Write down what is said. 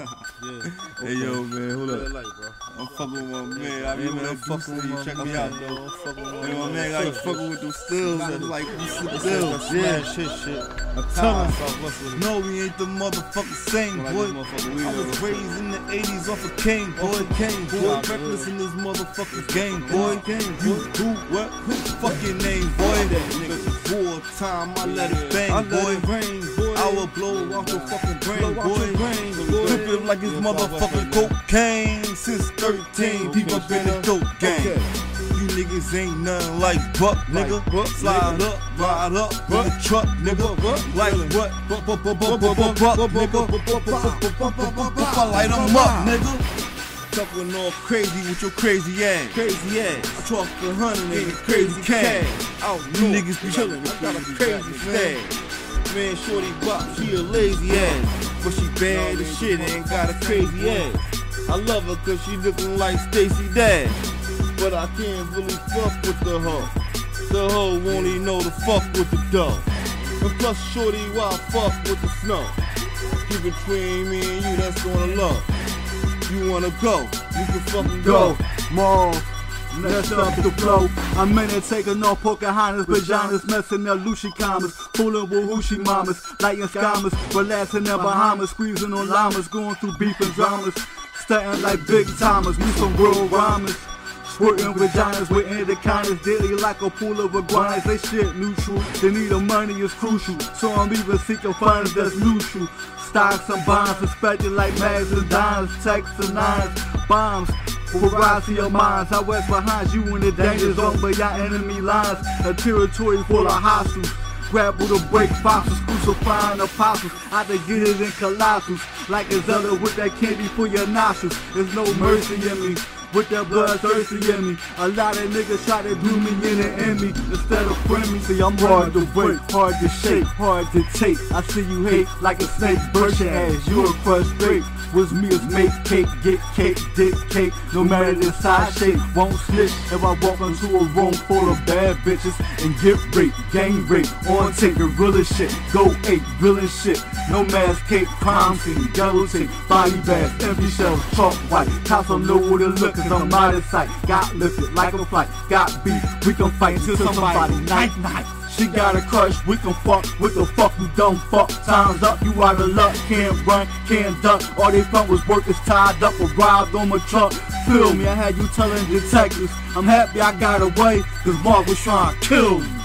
yeah. Hey yo, man, hold up. I'm fucking with my man. I mean, man, I'm fucking with you. Check me out, though. I'm fucking with Hey, my man got you fucking with them stills. That's like That's stills. yeah. Shit, shit. I'm Time. telling Southwest. No, we ain't the motherfucking same, boy. this motherfucker weed I was raised in the 80s off of Kane, boy. Off Kane, boy. Reckless in this motherfucker's game, boy. You, who, what, who, fucking name, boy. War time, I let it bang, I boy. let it rain, boy. I will blow out your fucking brain, boy. Like it's motherfucking cocaine. Since 13, people up in the dope game. You niggas ain't nothing like Buck, nigga. Slide up, ride up, in the truck, nigga. Like what? Buck, nigga. I light 'em up, nigga. Talking all crazy with your crazy ass. Crazy ass. I talk a hundred niggas crazy cash. Out You niggas be chillin'. chillin'. I got a crazy stash. Man, Shorty Bop, she a lazy ass. But she bad as shit and got a crazy ass. I love her cause she lookin' like Stacey Dash. But I can't really fuck with the hoe. The hoe won't even know to fuck with the dough. And plus, Shorty, why fuck with the snow? Keep between me and you, that's gonna love. You wanna go, you can fucking go, go. more. Let's up the flow. I'm in it taking off Pocahontas, vaginas, messing up Lucy commas, fooling with Hoochie mamas, lighting scammers, relaxing in Bahamas, squeezing on llamas, going through beef and dramas, stunting like big timers, me some world rhymers. Squirting vaginas with anacondas daily like a pool of iguanas. They shit neutral. They need the money is crucial. So I'm even seeking funds that's neutral. Stocks and bonds suspected like mags and dimes, texts and nines, bombs. Variety of minds, I west behind you in the danger zone, but y'all enemy lines. A territory full of hostiles. Grapple to break fossils, crucifying apostles. I to get it in colossals, like a zealot with that candy for your nostrils. There's no mercy in me, with that blood thirsty in me. A lot of niggas try to do me in the me instead of friend me. See, I'm hard to break, hard to shake, hard to take. I see you hate like a snake, burst your ass. You a frustrate. Was me as make cake, get cake, dick cake. No matter the size shape, won't snitch if I walk into a room full of bad bitches and get raped, gang rape, on tape, the shit. Go ape, villain shit. No mask cake, crime scene, yellow tape, body bags, empty shells, chalk white. Cops don't know where to look cause I'm out of sight. Got lifted like a flight, got beat. We can fight until somebody night night. She got a crush, we can fuck, with the fuck, you dumb fuck. Time's up, you out of luck, can't run, can't duck. All they found was workers tied up or robbed on my truck. Feel me, I had you telling detectives, I'm happy I got away, cause Mark was trying to kill me.